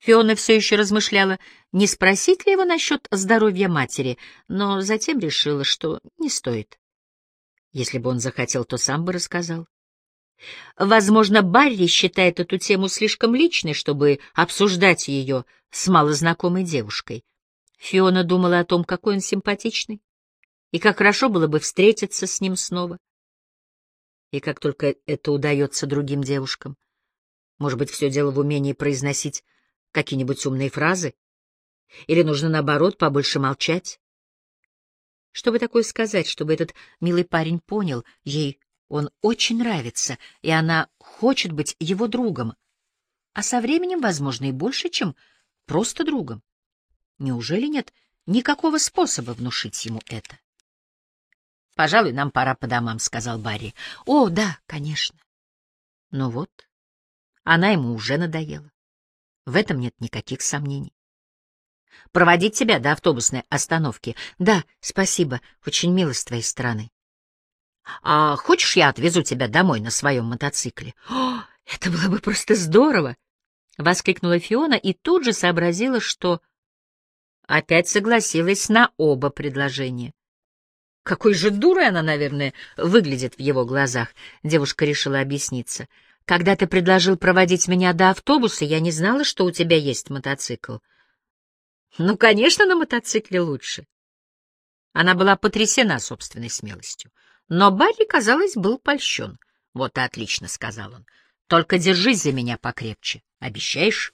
Фиона все еще размышляла, не спросить ли его насчет здоровья матери, но затем решила, что не стоит. Если бы он захотел, то сам бы рассказал. Возможно, Барри считает эту тему слишком личной, чтобы обсуждать ее с малознакомой девушкой. Фиона думала о том, какой он симпатичный, и как хорошо было бы встретиться с ним снова. И как только это удается другим девушкам. Может быть, все дело в умении произносить какие-нибудь умные фразы? Или нужно, наоборот, побольше молчать? Что бы такое сказать, чтобы этот милый парень понял, ей он очень нравится, и она хочет быть его другом, а со временем, возможно, и больше, чем просто другом. Неужели нет никакого способа внушить ему это? «Пожалуй, нам пора по домам», — сказал Барри. «О, да, конечно». Ну вот, она ему уже надоела. В этом нет никаких сомнений. Проводить тебя до автобусной остановки? Да, спасибо, очень мило с твоей стороны. А хочешь, я отвезу тебя домой на своем мотоцикле? О, это было бы просто здорово! Воскликнула Фиона и тут же сообразила, что опять согласилась на оба предложения. Какой же дурой она, наверное, выглядит в его глазах, девушка решила объясниться. Когда ты предложил проводить меня до автобуса, я не знала, что у тебя есть мотоцикл. Ну, конечно, на мотоцикле лучше. Она была потрясена собственной смелостью. Но Барри, казалось, был польщен. «Вот и отлично», — сказал он. «Только держись за меня покрепче. Обещаешь?»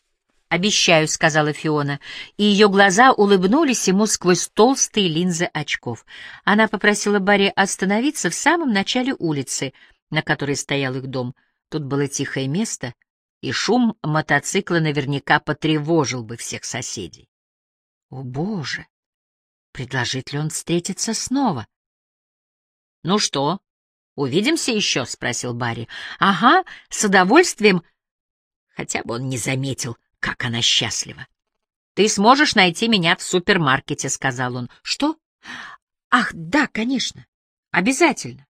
«Обещаю», — сказала Фиона, и ее глаза улыбнулись ему сквозь толстые линзы очков. Она попросила Барри остановиться в самом начале улицы, на которой стоял их дом. Тут было тихое место, и шум мотоцикла наверняка потревожил бы всех соседей. О, Боже! Предложит ли он встретиться снова? — Ну что, увидимся еще? — спросил Барри. — Ага, с удовольствием. Хотя бы он не заметил, как она счастлива. — Ты сможешь найти меня в супермаркете, — сказал он. — Что? Ах, да, конечно. Обязательно.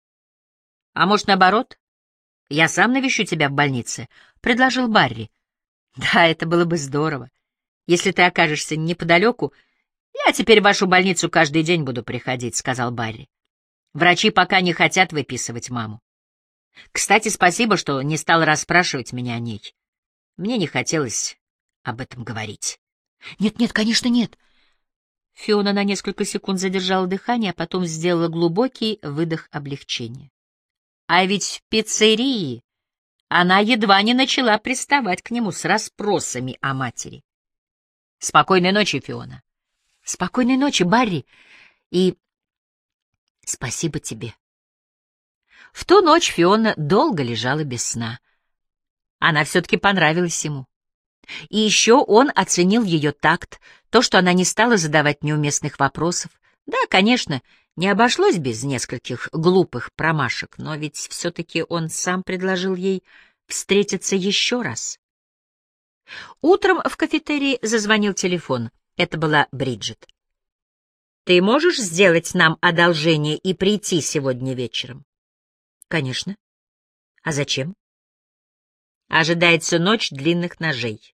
— А может, наоборот? Я сам навещу тебя в больнице, — предложил Барри. — Да, это было бы здорово. Если ты окажешься неподалеку, я теперь в вашу больницу каждый день буду приходить, — сказал Барри. Врачи пока не хотят выписывать маму. Кстати, спасибо, что не стал расспрашивать меня о ней. Мне не хотелось об этом говорить. Нет, нет, конечно, нет. Фиона на несколько секунд задержала дыхание, а потом сделала глубокий выдох облегчения. А ведь в пиццерии она едва не начала приставать к нему с расспросами о матери. Спокойной ночи, Фиона. Спокойной ночи, Барри. И спасибо тебе. В ту ночь Фиона долго лежала без сна. Она все-таки понравилась ему. И еще он оценил ее такт, то, что она не стала задавать неуместных вопросов. Да, конечно, не обошлось без нескольких глупых промашек, но ведь все-таки он сам предложил ей встретиться еще раз. Утром в кафетерии зазвонил телефон. Это была Бриджит. «Ты можешь сделать нам одолжение и прийти сегодня вечером?» «Конечно. А зачем?» Ожидается ночь длинных ножей.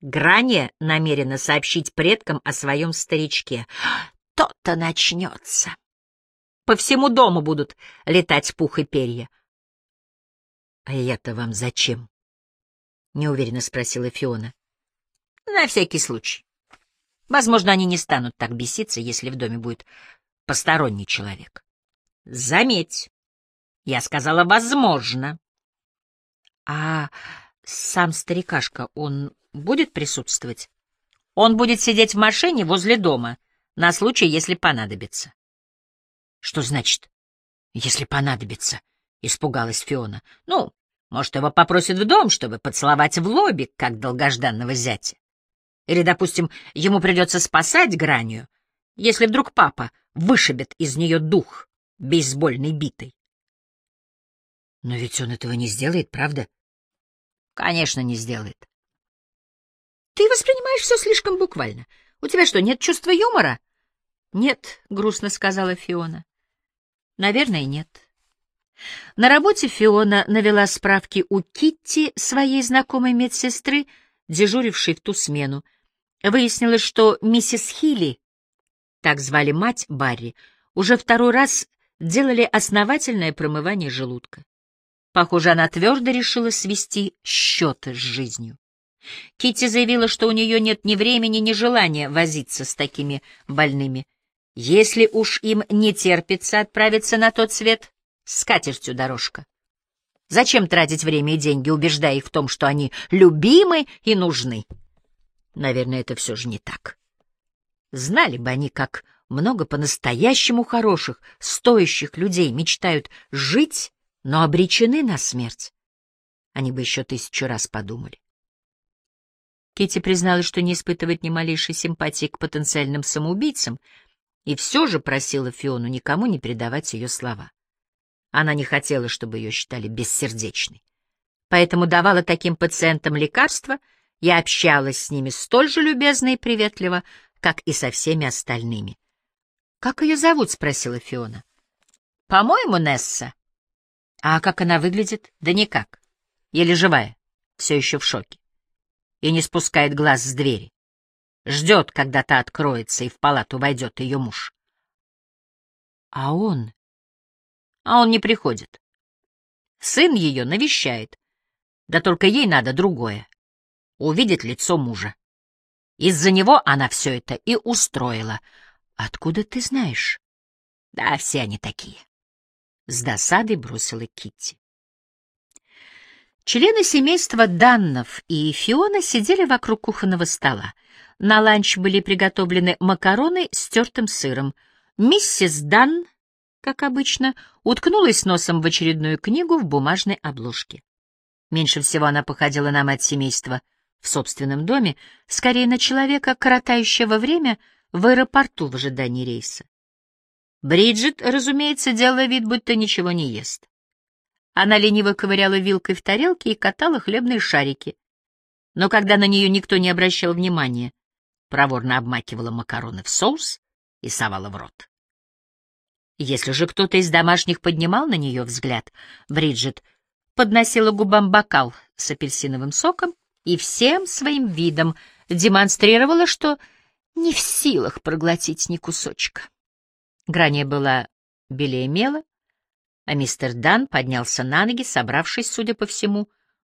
Грания намерена сообщить предкам о своем старичке. То-то начнется. По всему дому будут летать пух и перья. — А я-то вам зачем? — неуверенно спросила Фиона. — На всякий случай. Возможно, они не станут так беситься, если в доме будет посторонний человек. Заметь, я сказала «возможно». А сам старикашка, он будет присутствовать? Он будет сидеть в машине возле дома, на случай, если понадобится. Что значит, если понадобится? Испугалась Фиона. Ну, может, его попросят в дом, чтобы поцеловать в лобик, как долгожданного зятя. Или, допустим, ему придется спасать гранью, если вдруг папа вышибет из нее дух бейсбольной битой. Но ведь он этого не сделает, правда? Конечно, не сделает. Ты воспринимаешь все слишком буквально. У тебя что, нет чувства юмора? Нет, грустно сказала Фиона. Наверное, нет. На работе Фиона навела справки у Китти, своей знакомой медсестры, дежурившей в ту смену. Выяснилось, что миссис Хилли, так звали мать Барри, уже второй раз делали основательное промывание желудка. Похоже, она твердо решила свести счеты с жизнью. Китти заявила, что у нее нет ни времени, ни желания возиться с такими больными. Если уж им не терпится отправиться на тот свет, с катертью дорожка. Зачем тратить время и деньги, убеждая их в том, что они любимы и нужны? Наверное, это все же не так. Знали бы они, как много по-настоящему хороших, стоящих людей мечтают жить, но обречены на смерть. Они бы еще тысячу раз подумали. Кити призналась, что не испытывает ни малейшей симпатии к потенциальным самоубийцам, и все же просила Фиону никому не передавать ее слова. Она не хотела, чтобы ее считали бессердечной. Поэтому давала таким пациентам лекарства и общалась с ними столь же любезно и приветливо, как и со всеми остальными. «Как ее зовут?» — спросила Фиона. «По-моему, Несса». «А как она выглядит?» «Да никак. Еле живая. Все еще в шоке. И не спускает глаз с двери. Ждет, когда та откроется, и в палату войдет ее муж». «А он?» а он не приходит. Сын ее навещает, да только ей надо другое — увидеть лицо мужа. Из-за него она все это и устроила. Откуда ты знаешь? Да, все они такие. С досадой бросила Китти. Члены семейства Даннов и Фиона сидели вокруг кухонного стола. На ланч были приготовлены макароны с тертым сыром. Миссис Данн как обычно, уткнулась носом в очередную книгу в бумажной обложке. Меньше всего она походила на мать семейства в собственном доме, скорее на человека, коротающего время в аэропорту в ожидании рейса. Бриджит, разумеется, делала вид, будто ничего не ест. Она лениво ковыряла вилкой в тарелке и катала хлебные шарики. Но когда на нее никто не обращал внимания, проворно обмакивала макароны в соус и совала в рот. Если же кто-то из домашних поднимал на нее взгляд, Бриджит подносила губам бокал с апельсиновым соком и всем своим видом демонстрировала, что не в силах проглотить ни кусочка. Грания была белее мела, а мистер Дан поднялся на ноги, собравшись, судя по всему,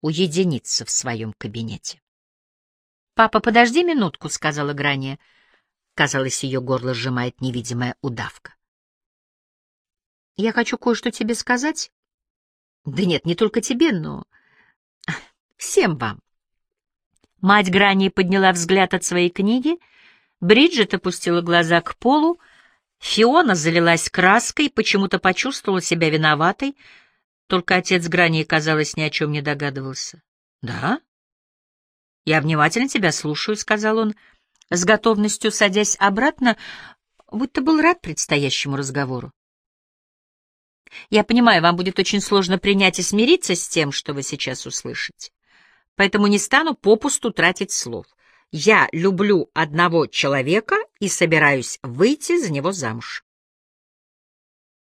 уединиться в своем кабинете. «Папа, подожди минутку», — сказала Грания. Казалось, ее горло сжимает невидимая удавка. Я хочу кое-что тебе сказать. Да нет, не только тебе, но всем вам. Мать Грани подняла взгляд от своей книги, Бриджит опустила глаза к полу, Фиона залилась краской, почему-то почувствовала себя виноватой, только отец Грани, казалось, ни о чем не догадывался. «Да?» «Я внимательно тебя слушаю», — сказал он, с готовностью садясь обратно, будто был рад предстоящему разговору. Я понимаю, вам будет очень сложно принять и смириться с тем, что вы сейчас услышите. Поэтому не стану попусту тратить слов. Я люблю одного человека и собираюсь выйти за него замуж.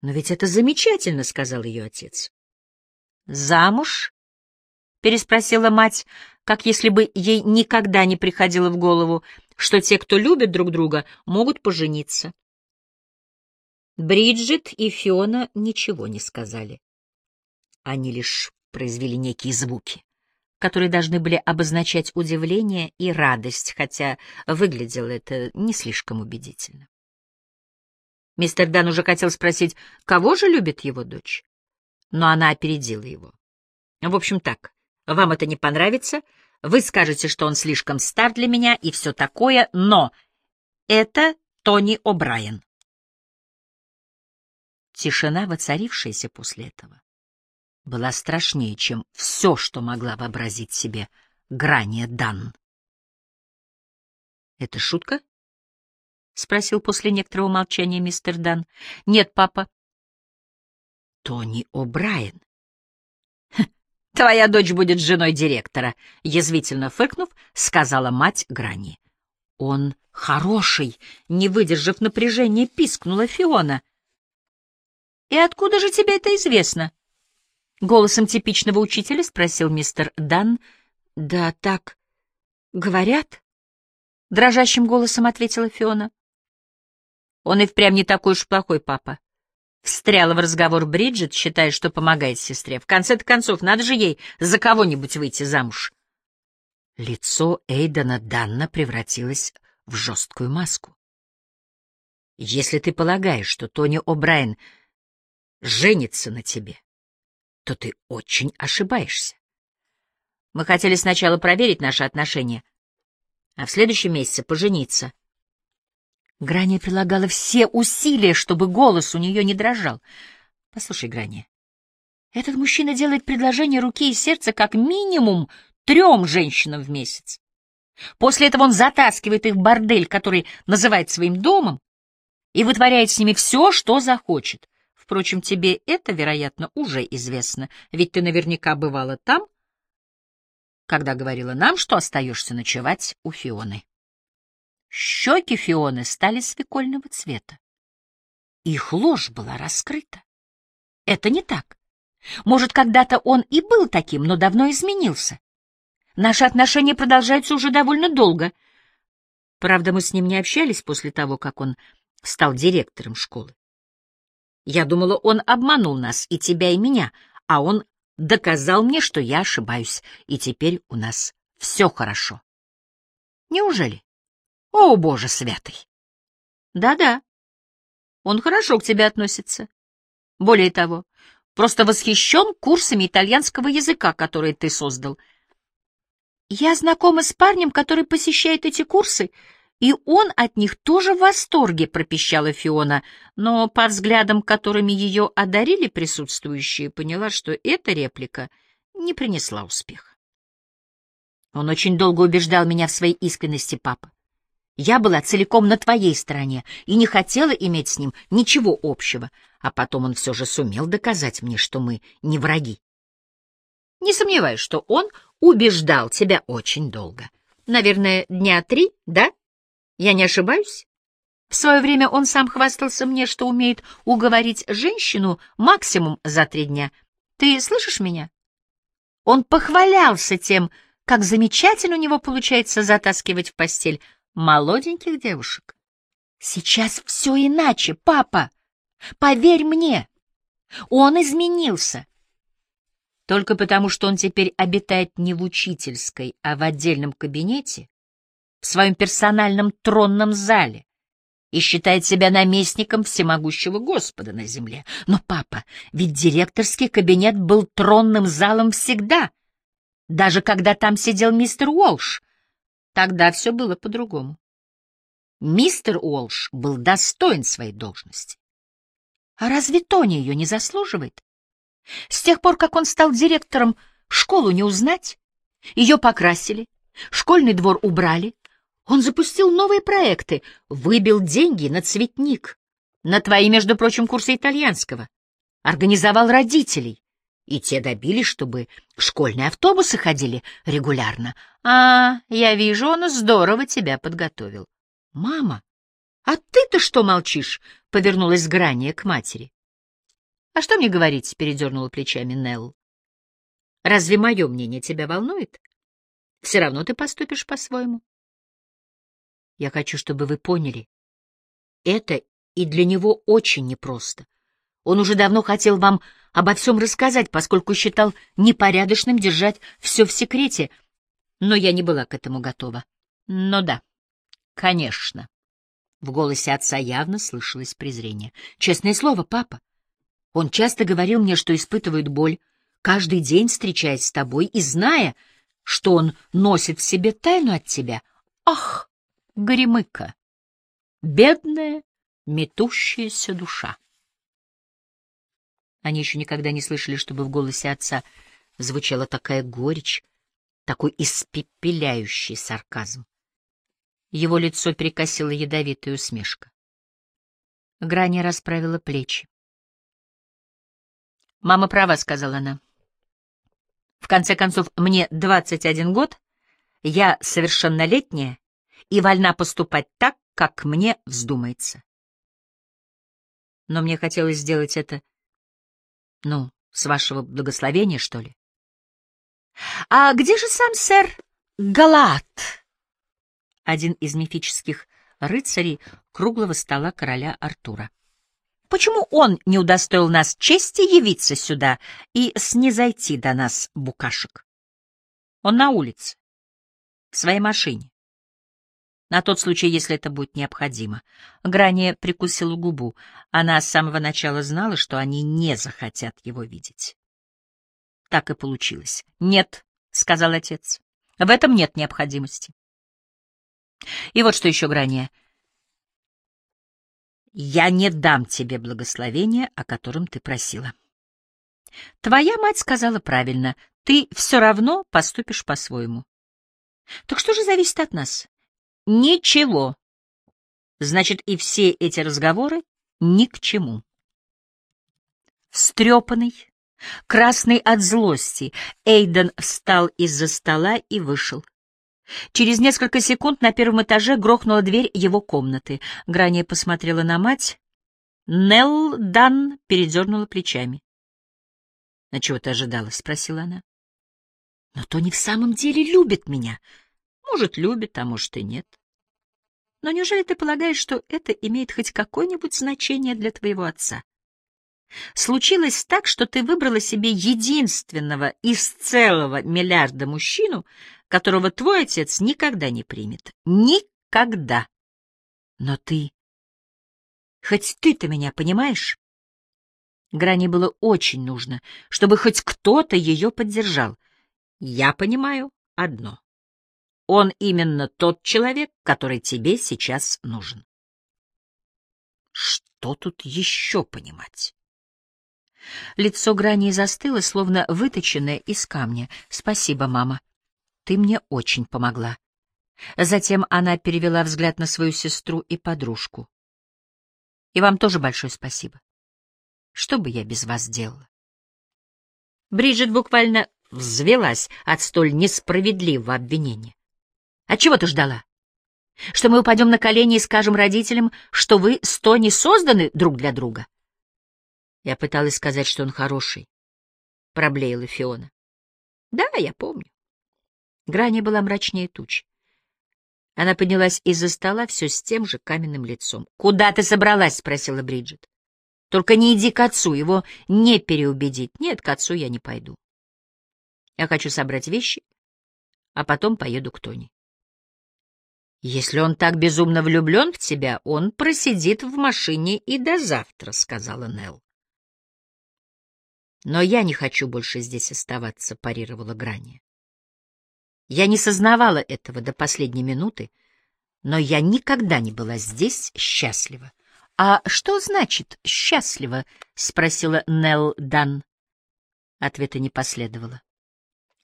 «Но ведь это замечательно», — сказал ее отец. «Замуж?» — переспросила мать, как если бы ей никогда не приходило в голову, что те, кто любит друг друга, могут пожениться. Бриджит и Фиона ничего не сказали. Они лишь произвели некие звуки, которые должны были обозначать удивление и радость, хотя выглядело это не слишком убедительно. Мистер Дан уже хотел спросить, кого же любит его дочь, но она опередила его. В общем так, вам это не понравится, вы скажете, что он слишком стар для меня и все такое, но это Тони О'Брайен. Тишина, воцарившаяся после этого, была страшнее, чем все, что могла вообразить себе Грания Дан. «Это шутка?» — спросил после некоторого молчания мистер Дан. «Нет, папа». «Тони О'Брайен». «Твоя дочь будет женой директора», — язвительно фыркнув, сказала мать Грани. «Он хороший», — не выдержав напряжения, пискнула Фиона. «И откуда же тебе это известно?» Голосом типичного учителя спросил мистер Дан. «Да так, Говорят, — дрожащим голосом ответила Фиона. Он и впрямь не такой уж плохой папа. Встряла в разговор Бриджит, считая, что помогает сестре. В конце-то концов, надо же ей за кого-нибудь выйти замуж. Лицо Эйдена Данна превратилось в жесткую маску. Если ты полагаешь, что Тони О'Брайен женится на тебе, то ты очень ошибаешься. Мы хотели сначала проверить наши отношения, а в следующем месяце пожениться. Грани прилагала все усилия, чтобы голос у нее не дрожал. Послушай, Грани, этот мужчина делает предложение руки и сердца как минимум трем женщинам в месяц. После этого он затаскивает их в бордель, который называет своим домом, и вытворяет с ними все, что захочет. Впрочем, тебе это, вероятно, уже известно, ведь ты наверняка бывала там, когда говорила нам, что остаешься ночевать у Фионы. Щеки Фионы стали свекольного цвета. Их ложь была раскрыта. Это не так. Может, когда-то он и был таким, но давно изменился. Наши отношения продолжаются уже довольно долго. Правда, мы с ним не общались после того, как он стал директором школы. Я думала, он обманул нас, и тебя, и меня, а он доказал мне, что я ошибаюсь, и теперь у нас все хорошо. Неужели? О, Боже святый! Да-да, он хорошо к тебе относится. Более того, просто восхищен курсами итальянского языка, которые ты создал. Я знакома с парнем, который посещает эти курсы, и он от них тоже в восторге, пропищала Фиона, но по взглядам, которыми ее одарили присутствующие, поняла, что эта реплика не принесла успеха. Он очень долго убеждал меня в своей искренности, папа. Я была целиком на твоей стороне и не хотела иметь с ним ничего общего, а потом он все же сумел доказать мне, что мы не враги. Не сомневаюсь, что он убеждал тебя очень долго. Наверное, дня три, да? Я не ошибаюсь? В свое время он сам хвастался мне, что умеет уговорить женщину максимум за три дня. Ты слышишь меня? Он похвалялся тем, как замечательно у него получается затаскивать в постель молоденьких девушек. Сейчас все иначе, папа. Поверь мне, он изменился. Только потому, что он теперь обитает не в учительской, а в отдельном кабинете, в своем персональном тронном зале, и считает себя наместником всемогущего Господа на земле. Но, папа, ведь директорский кабинет был тронным залом всегда, даже когда там сидел мистер Уолш, Тогда все было по-другому. Мистер Уолш был достоин своей должности. А разве Тони ее не заслуживает? С тех пор, как он стал директором, школу не узнать. Ее покрасили, школьный двор убрали. Он запустил новые проекты, выбил деньги на цветник, на твои, между прочим, курсы итальянского, организовал родителей, и те добились, чтобы школьные автобусы ходили регулярно. А, я вижу, он здорово тебя подготовил. Мама, а ты-то что молчишь? Повернулась Грания к матери. А что мне говорить? Передернула плечами Нелл. Разве мое мнение тебя волнует? Все равно ты поступишь по-своему. Я хочу, чтобы вы поняли. Это и для него очень непросто. Он уже давно хотел вам обо всем рассказать, поскольку считал непорядочным держать все в секрете, но я не была к этому готова. Но да, конечно. В голосе отца явно слышалось презрение. Честное слово, папа. Он часто говорил мне, что испытывает боль, каждый день встречаясь с тобой и зная, что он носит в себе тайну от тебя. Ах, горемыка! Бедная, метущаяся душа. Они еще никогда не слышали, чтобы в голосе отца звучала такая горечь, такой испепеляющий сарказм. Его лицо перекосило ядовитая усмешка. Грани расправила плечи. «Мама права», — сказала она. «В конце концов, мне 21 год, я совершеннолетняя и вольна поступать так, как мне вздумается. Но мне хотелось сделать это ну, с вашего благословения, что ли? — А где же сам сэр Галат? один из мифических рыцарей круглого стола короля Артура. Почему он не удостоил нас чести явиться сюда и снизойти до нас, букашек? Он на улице, в своей машине. На тот случай, если это будет необходимо. Грани прикусила губу. Она с самого начала знала, что они не захотят его видеть. Так и получилось. «Нет», — сказал отец, — «в этом нет необходимости». И вот что еще, Грания. Я не дам тебе благословения, о котором ты просила. Твоя мать сказала правильно, ты все равно поступишь по-своему. Так что же зависит от нас? Ничего. Значит, и все эти разговоры ни к чему. Встрепанный, красный от злости, Эйден встал из-за стола и вышел. Через несколько секунд на первом этаже грохнула дверь его комнаты. Грания посмотрела на мать. Нелл Дан передернула плечами. — На чего ты ожидала? — спросила она. — Но Тони в самом деле любит меня. Может, любит, а может и нет. Но неужели ты полагаешь, что это имеет хоть какое-нибудь значение для твоего отца? Случилось так, что ты выбрала себе единственного из целого миллиарда мужчину, которого твой отец никогда не примет. Никогда. Но ты... Хоть ты-то меня понимаешь? Грани было очень нужно, чтобы хоть кто-то ее поддержал. Я понимаю одно. Он именно тот человек, который тебе сейчас нужен. Что тут еще понимать? Лицо Грани застыло, словно выточенное из камня. Спасибо, мама. Ты мне очень помогла. Затем она перевела взгляд на свою сестру и подружку. И вам тоже большое спасибо. Что бы я без вас делала? Бриджит буквально взвелась от столь несправедливого обвинения. А чего ты ждала? Что мы упадем на колени и скажем родителям, что вы сто не созданы друг для друга? Я пыталась сказать, что он хороший, — проблеяла Фиона. Да, я помню. Грани была мрачнее туч. Она поднялась из-за стола все с тем же каменным лицом. — Куда ты собралась? — спросила Бриджит. — Только не иди к отцу, его не переубедить. Нет, к отцу я не пойду. Я хочу собрать вещи, а потом поеду к Тони. Если он так безумно влюблен в тебя, он просидит в машине и до завтра, — сказала Нелл. Но я не хочу больше здесь оставаться, — парировала Грани. Я не сознавала этого до последней минуты, но я никогда не была здесь счастлива. — А что значит «счастлива»? — спросила Нелл Дан. Ответа не последовало.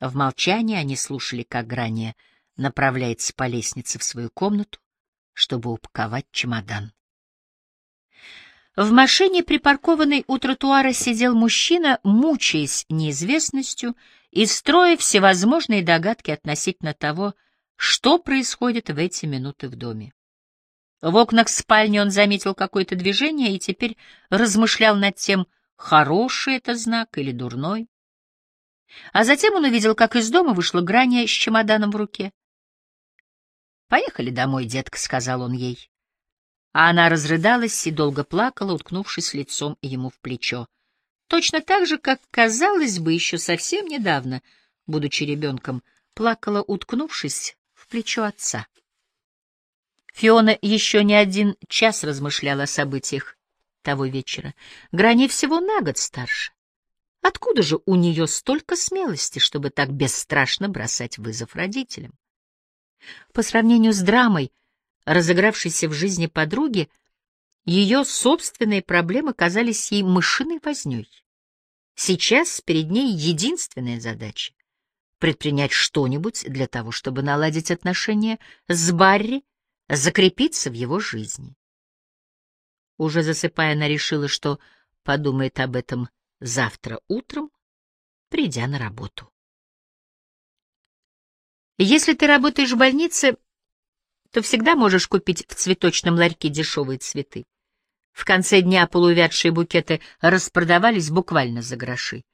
В молчании они слушали, как Грания направляется по лестнице в свою комнату, чтобы упаковать чемодан. В машине, припаркованной у тротуара, сидел мужчина, мучаясь неизвестностью и строя всевозможные догадки относительно того, что происходит в эти минуты в доме. В окнах спальни он заметил какое-то движение и теперь размышлял над тем, хороший это знак или дурной. А затем он увидел, как из дома вышла Грания с чемоданом в руке. «Поехали домой, детка», — сказал он ей. А она разрыдалась и долго плакала, уткнувшись лицом ему в плечо. Точно так же, как, казалось бы, еще совсем недавно, будучи ребенком, плакала, уткнувшись в плечо отца. Фиона еще не один час размышляла о событиях того вечера. Грани всего на год старше. Откуда же у нее столько смелости, чтобы так бесстрашно бросать вызов родителям? По сравнению с драмой, разыгравшейся в жизни подруги, ее собственные проблемы казались ей мышиной вознёй. Сейчас перед ней единственная задача — предпринять что-нибудь для того, чтобы наладить отношения с Барри, закрепиться в его жизни. Уже засыпая, она решила, что подумает об этом завтра утром, придя на работу. Если ты работаешь в больнице, то всегда можешь купить в цветочном ларьке дешевые цветы. В конце дня полувядшие букеты распродавались буквально за гроши.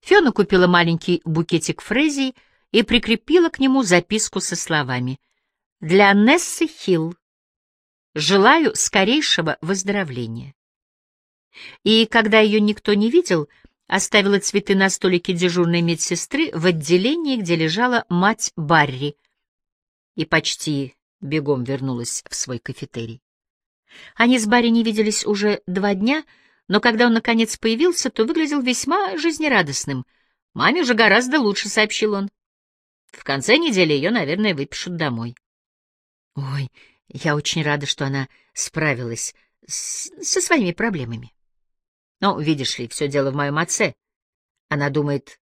Фиона купила маленький букетик фрезий и прикрепила к нему записку со словами Для Нессы Хилл. Желаю скорейшего выздоровления. И когда ее никто не видел, оставила цветы на столике дежурной медсестры в отделении, где лежала мать Барри, и почти бегом вернулась в свой кафетерий. Они с Барри не виделись уже два дня, но когда он наконец появился, то выглядел весьма жизнерадостным. «Маме уже гораздо лучше», — сообщил он. «В конце недели ее, наверное, выпишут домой». «Ой, я очень рада, что она справилась с... со своими проблемами». «Ну, видишь ли, все дело в моем отце. Она думает,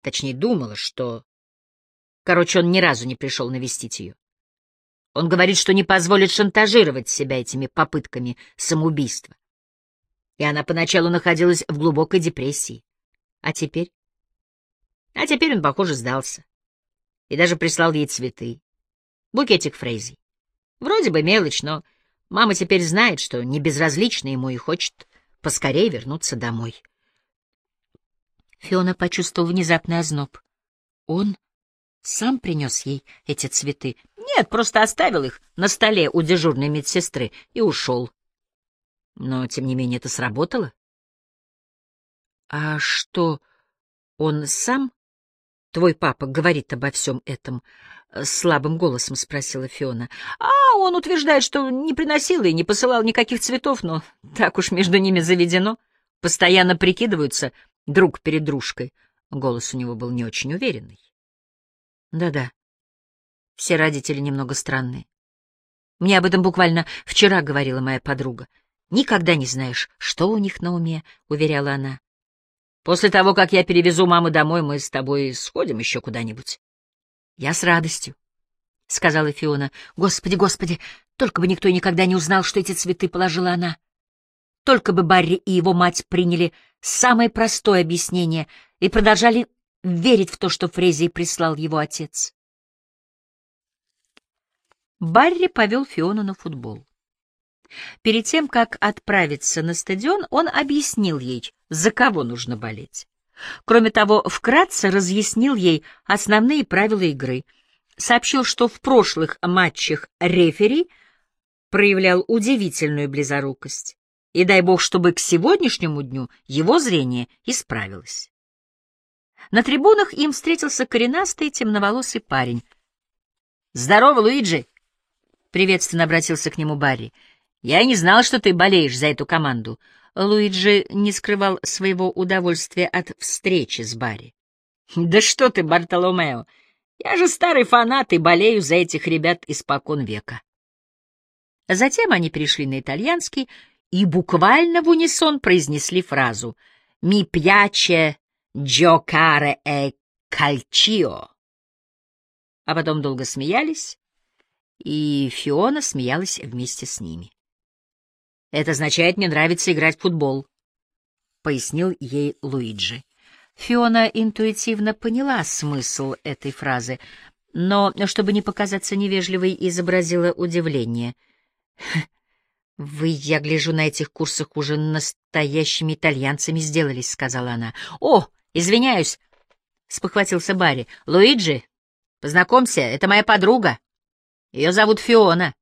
точнее, думала, что... Короче, он ни разу не пришел навестить ее. Он говорит, что не позволит шантажировать себя этими попытками самоубийства. И она поначалу находилась в глубокой депрессии. А теперь? А теперь он, похоже, сдался. И даже прислал ей цветы. Букетик фрейзий. Вроде бы мелочь, но мама теперь знает, что не безразлично ему и хочет поскорее вернуться домой. Фиона почувствовал внезапный озноб. Он сам принес ей эти цветы. Нет, просто оставил их на столе у дежурной медсестры и ушел. Но, тем не менее, это сработало. — А что, он сам, твой папа, говорит обо всем этом? — слабым голосом спросила Фиона. — А, он утверждает, что не приносил и не посылал никаких цветов, но так уж между ними заведено. Постоянно прикидываются друг перед дружкой. Голос у него был не очень уверенный. Да-да. Все родители немного странные. Мне об этом буквально вчера говорила моя подруга. Никогда не знаешь, что у них на уме, — уверяла она. После того, как я перевезу маму домой, мы с тобой сходим еще куда-нибудь. Я с радостью, — сказала Фиона. Господи, господи, только бы никто никогда не узнал, что эти цветы положила она. Только бы Барри и его мать приняли самое простое объяснение и продолжали верить в то, что Фрезий прислал его отец. Барри повел Фиону на футбол. Перед тем, как отправиться на стадион, он объяснил ей, за кого нужно болеть. Кроме того, вкратце разъяснил ей основные правила игры. Сообщил, что в прошлых матчах рефери проявлял удивительную близорукость. И дай бог, чтобы к сегодняшнему дню его зрение исправилось. На трибунах им встретился коренастый темноволосый парень. «Здорово, Луиджи!» — приветственно обратился к нему Барри. «Я не знал, что ты болеешь за эту команду». Луиджи не скрывал своего удовольствия от встречи с Барри. «Да что ты, Бартоломео! Я же старый фанат и болею за этих ребят испокон века». Затем они перешли на итальянский и буквально в унисон произнесли фразу «Ми пьяче giocare e calcio. А потом долго смеялись, и Фиона смеялась вместе с ними. «Это означает, мне нравится играть в футбол», — пояснил ей Луиджи. Фиона интуитивно поняла смысл этой фразы, но, чтобы не показаться невежливой, изобразила удивление. «Вы, я гляжу, на этих курсах уже настоящими итальянцами сделались», — сказала она. «О, «Извиняюсь», — спохватился Барри. «Луиджи, познакомься, это моя подруга. Ее зовут Фиона.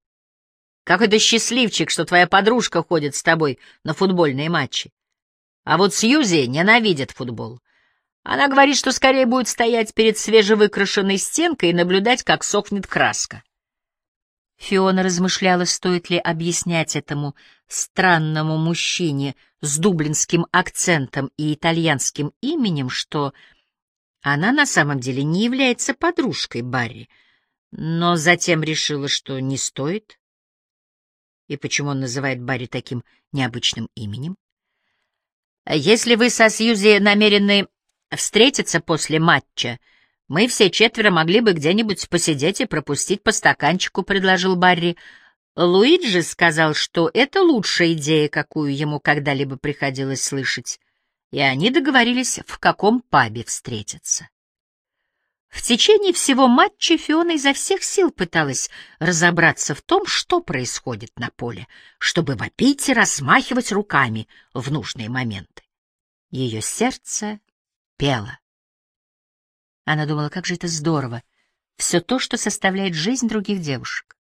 Какой то счастливчик, что твоя подружка ходит с тобой на футбольные матчи. А вот Сьюзи ненавидит футбол. Она говорит, что скорее будет стоять перед свежевыкрашенной стенкой и наблюдать, как сохнет краска. Фиона размышляла, стоит ли объяснять этому странному мужчине с дублинским акцентом и итальянским именем, что она на самом деле не является подружкой Барри, но затем решила, что не стоит. И почему он называет Барри таким необычным именем? «Если вы со Сьюзи намерены встретиться после матча, — мы все четверо могли бы где-нибудь посидеть и пропустить по стаканчику, — предложил Барри. Луиджи сказал, что это лучшая идея, какую ему когда-либо приходилось слышать, и они договорились, в каком пабе встретиться. В течение всего матча Фиона изо всех сил пыталась разобраться в том, что происходит на поле, чтобы вопить и размахивать руками в нужные моменты. Ее сердце пело. Она думала, как же это здорово — все то, что составляет жизнь других девушек.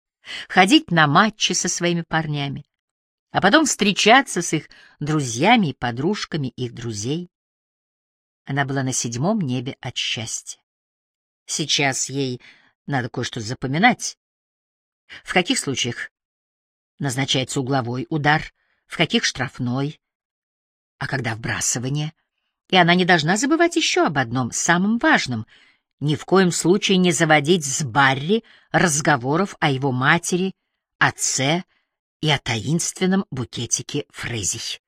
Ходить на матчи со своими парнями, а потом встречаться с их друзьями и подружками их друзей. Она была на седьмом небе от счастья. Сейчас ей надо кое-что запоминать. В каких случаях назначается угловой удар, в каких штрафной, а когда вбрасывание. И она не должна забывать еще об одном, самом важном — ни в коем случае не заводить с Барри разговоров о его матери, отце и о таинственном букетике фрезий.